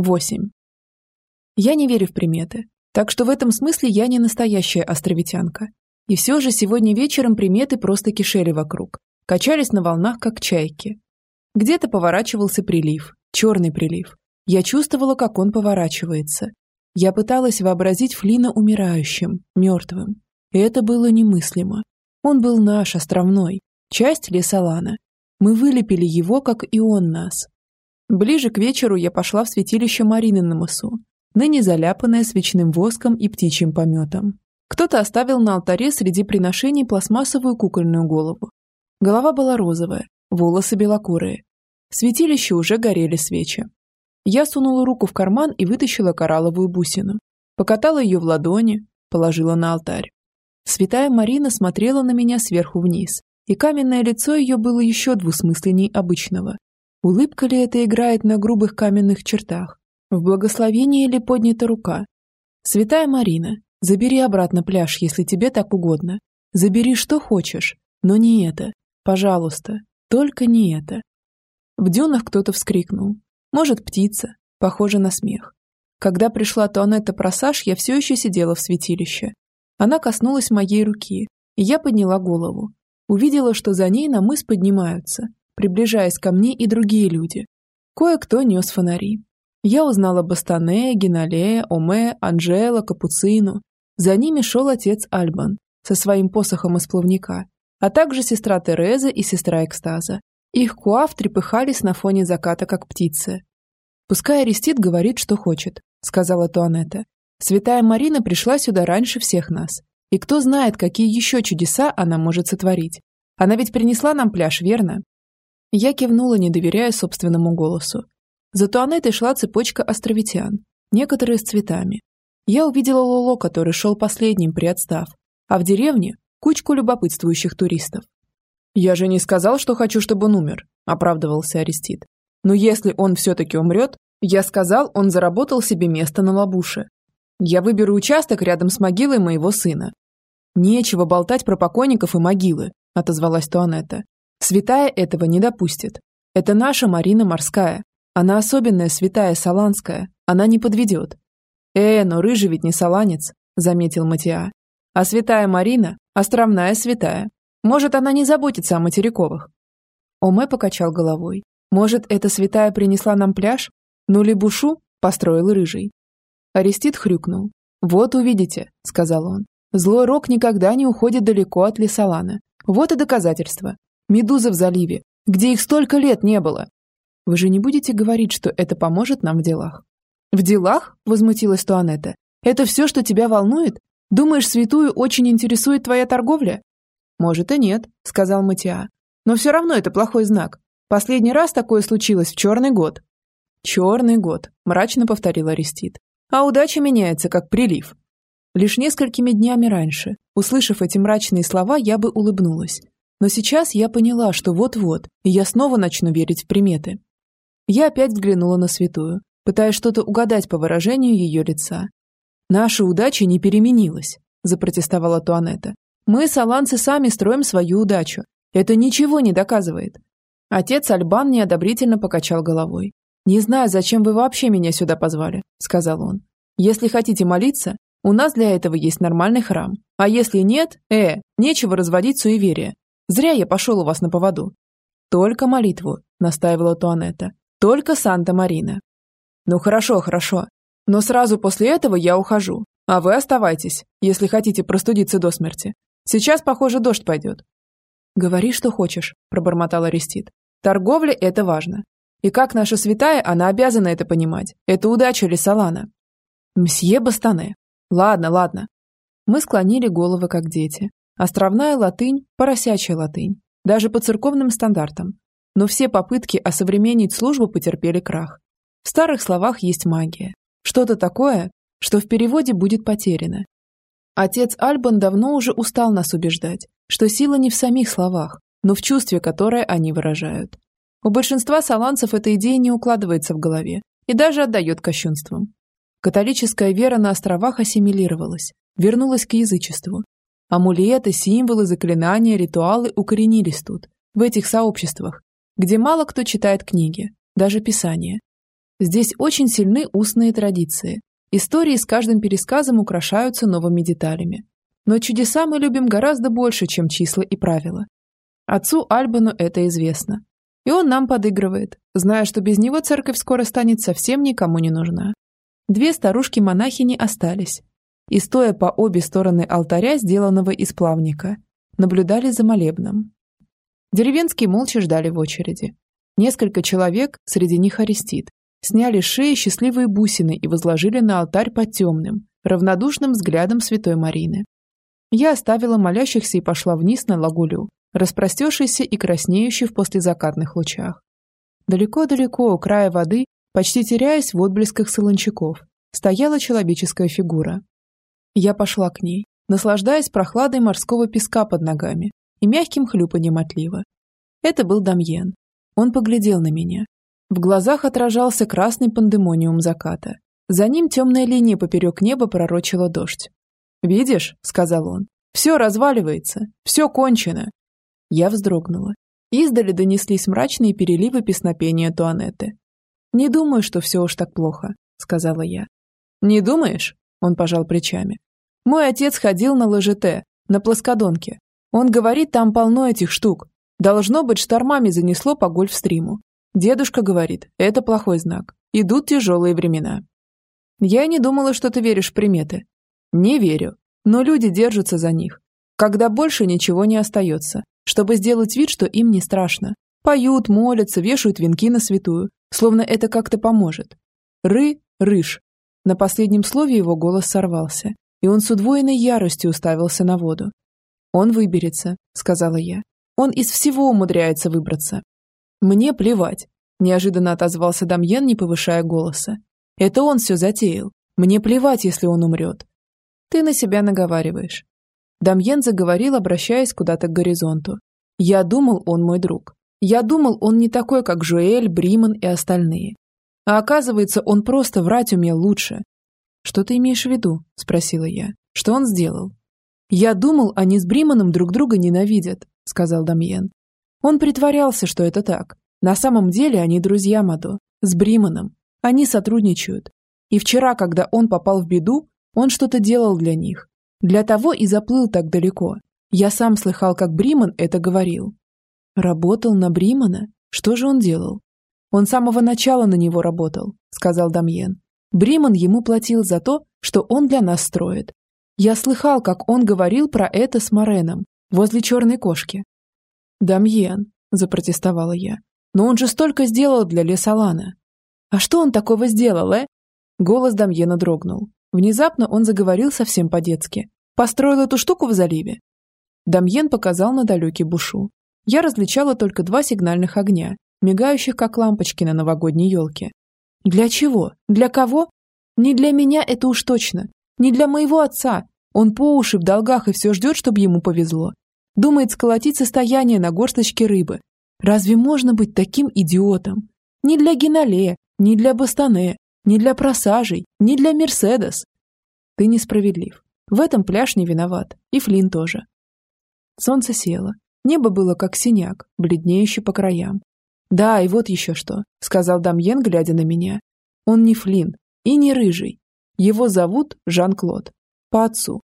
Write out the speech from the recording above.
8. Я не верю в приметы, так что в этом смысле я не настоящая островитянка. И все же сегодня вечером приметы просто кишели вокруг, качались на волнах, как чайки. Где-то поворачивался прилив, черный прилив. Я чувствовала, как он поворачивается. Я пыталась вообразить Флина умирающим, мертвым. И это было немыслимо. Он был наш, островной, часть Лесолана. Мы вылепили его, как и он нас. Ближе к вечеру я пошла в святилище Марины на мысу, ныне заляпанное свечным воском и птичьим пометом. Кто-то оставил на алтаре среди приношений пластмассовую кукольную голову. Голова была розовая, волосы белокурые. В святилище уже горели свечи. Я сунула руку в карман и вытащила коралловую бусину. Покатала ее в ладони, положила на алтарь. Святая Марина смотрела на меня сверху вниз, и каменное лицо ее было еще двусмысленней обычного. Улыбка ли это играет на грубых каменных чертах? В благословении ли поднята рука? Святая Марина, Забери обратно пляж, если тебе так угодно. Забери что хочешь, но не это. Пожалуйста, только не это. В дюнах кто-то вскрикнул. Может, птица. Похоже на смех. Когда пришла Туанетта Просаж, я все еще сидела в святилище. Она коснулась моей руки, и я подняла голову. Увидела, что за ней на мыс поднимаются, приближаясь ко мне и другие люди. Кое-кто нес фонари. Я узнала Бастане, Геналея, Оме, Анжела, Капуцину, за ними шел отец Альбан со своим посохом из плавника, а также сестра Тереза и сестра Экстаза. Их куав трепыхались на фоне заката, как птицы. «Пускай Арестит говорит, что хочет», — сказала Туанетта. «Святая Марина пришла сюда раньше всех нас. И кто знает, какие еще чудеса она может сотворить. Она ведь принесла нам пляж, верно?» Я кивнула, не доверяя собственному голосу. За Туанеттой шла цепочка островитян, некоторые с цветами, я увидела Лоло, который шел последним, приотстав, а в деревне – кучку любопытствующих туристов. «Я же не сказал, что хочу, чтобы он умер», – оправдывался Арестит. «Но если он все-таки умрет, я сказал, он заработал себе место на лабуше. Я выберу участок рядом с могилой моего сына». «Нечего болтать про покойников и могилы», – отозвалась Туанетта. «Святая этого не допустит. Это наша Марина Морская. Она особенная святая Саланская. Она не подведет. «Э, но рыжий ведь не саланец», — заметил Матиа. «А святая Марина — островная святая. Может, она не заботится о материковых». Оме покачал головой. «Может, эта святая принесла нам пляж? Ну, Лебушу построил рыжий». Арестит хрюкнул. «Вот увидите», — сказал он. «Злой рок никогда не уходит далеко от Лесолана. Вот и доказательство. Медузы в заливе, где их столько лет не было. Вы же не будете говорить, что это поможет нам в делах?» «В делах?» – возмутилась Туанетта. «Это все, что тебя волнует? Думаешь, святую очень интересует твоя торговля?» «Может и нет», – сказал Матиа. «Но все равно это плохой знак. Последний раз такое случилось в черный год». «Черный год», – мрачно повторил Арестит. «А удача меняется, как прилив». Лишь несколькими днями раньше, услышав эти мрачные слова, я бы улыбнулась. Но сейчас я поняла, что вот-вот, и я снова начну верить в приметы. Я опять взглянула на святую пытаясь что-то угадать по выражению ее лица. «Наша удача не переменилась», – запротестовала Туанетта. «Мы, саланцы, сами строим свою удачу. Это ничего не доказывает». Отец Альбан неодобрительно покачал головой. «Не знаю, зачем вы вообще меня сюда позвали», – сказал он. «Если хотите молиться, у нас для этого есть нормальный храм. А если нет, э, нечего разводить суеверие. Зря я пошел у вас на поводу». «Только молитву», – настаивала Туанетта. «Только Санта-Марина». «Ну хорошо, хорошо. Но сразу после этого я ухожу. А вы оставайтесь, если хотите простудиться до смерти. Сейчас, похоже, дождь пойдет». «Говори, что хочешь», – пробормотал Арестит. «Торговля – это важно. И как наша святая, она обязана это понимать. Это удача Лесолана». «Мсье Бастане». «Ладно, ладно». Мы склонили головы, как дети. Островная латынь – поросячья латынь. Даже по церковным стандартам. Но все попытки осовременить службу потерпели крах. В старых словах есть магия. Что-то такое, что в переводе будет потеряно. Отец Альбан давно уже устал нас убеждать, что сила не в самих словах, но в чувстве, которое они выражают. У большинства саланцев эта идея не укладывается в голове и даже отдает кощунствам. Католическая вера на островах ассимилировалась, вернулась к язычеству. Амулеты, символы, заклинания, ритуалы укоренились тут, в этих сообществах, где мало кто читает книги, даже писания. Здесь очень сильны устные традиции. Истории с каждым пересказом украшаются новыми деталями. Но чудеса мы любим гораздо больше, чем числа и правила. Отцу Альбану это известно. И он нам подыгрывает, зная, что без него церковь скоро станет совсем никому не нужна. Две старушки-монахини остались. И, стоя по обе стороны алтаря, сделанного из плавника, наблюдали за молебном. Деревенские молча ждали в очереди. Несколько человек, среди них арестит, сняли с шеи счастливые бусины и возложили на алтарь под темным, равнодушным взглядом святой Марины. Я оставила молящихся и пошла вниз на лагулю, распростершийся и краснеющий в послезакатных лучах. Далеко-далеко у края воды, почти теряясь в отблесках солончаков, стояла человеческая фигура. Я пошла к ней, наслаждаясь прохладой морского песка под ногами и мягким хлюпаньем отлива. Это был Дамьен. Он поглядел на меня. В глазах отражался красный пандемониум заката. За ним темная линия поперек неба пророчила дождь. «Видишь», — сказал он, — «все разваливается, все кончено». Я вздрогнула. Издали донеслись мрачные переливы песнопения Туанетты. «Не думаю, что все уж так плохо», — сказала я. «Не думаешь?» — он пожал плечами. «Мой отец ходил на ЛЖТ, на плоскодонке. Он говорит, там полно этих штук. Должно быть, штормами занесло по гольфстриму. Дедушка говорит, это плохой знак. Идут тяжелые времена. Я не думала, что ты веришь в приметы. Не верю. Но люди держатся за них. Когда больше ничего не остается, чтобы сделать вид, что им не страшно. Поют, молятся, вешают венки на святую, словно это как-то поможет. Ры, рыж. На последнем слове его голос сорвался, и он с удвоенной яростью уставился на воду. «Он выберется», — сказала я. «Он из всего умудряется выбраться». «Мне плевать», — неожиданно отозвался Дамьен, не повышая голоса. «Это он все затеял. Мне плевать, если он умрет. Ты на себя наговариваешь. Дамьен заговорил, обращаясь куда-то к горизонту. Я думал, он мой друг. Я думал, он не такой, как Жуэль, Бриман и остальные. А оказывается, он просто врать умел лучше. Что ты имеешь в виду? Спросила я. Что он сделал? Я думал, они с Бриманом друг друга ненавидят, сказал Дамьен. Он притворялся, что это так. На самом деле они друзья Мадо, с Бриманом. Они сотрудничают. И вчера, когда он попал в беду, он что-то делал для них. Для того и заплыл так далеко. Я сам слыхал, как Бриман это говорил. Работал на Бримана? Что же он делал? Он с самого начала на него работал, сказал Дамьен. Бриман ему платил за то, что он для нас строит. Я слыхал, как он говорил про это с Мореном, возле черной кошки. Дамьен, запротестовала я. Но он же столько сделал для Лесолана. А что он такого сделал, э? Голос Дамьена дрогнул. Внезапно он заговорил совсем по-детски. «Построил эту штуку в заливе?» Дамьен показал на далекий бушу. Я различала только два сигнальных огня, мигающих как лампочки на новогодней елке. Для чего? Для кого? Не для меня это уж точно. Не для моего отца. Он по уши в долгах и все ждет, чтобы ему повезло. Думает сколотить состояние на горсточке рыбы. Разве можно быть таким идиотом? Не для Генале, не для Бастане, не для просажей, не для Мерседес. Ты несправедлив. В этом пляж не виноват. И Флин тоже. Солнце село. Небо было как синяк, бледнеющий по краям. «Да, и вот еще что», — сказал Дамьен, глядя на меня. «Он не Флин и не Рыжий. Его зовут Жан-Клод. По отцу.